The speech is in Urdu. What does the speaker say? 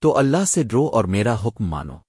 تو اللہ سے ڈرو اور میرا حکم مانو۔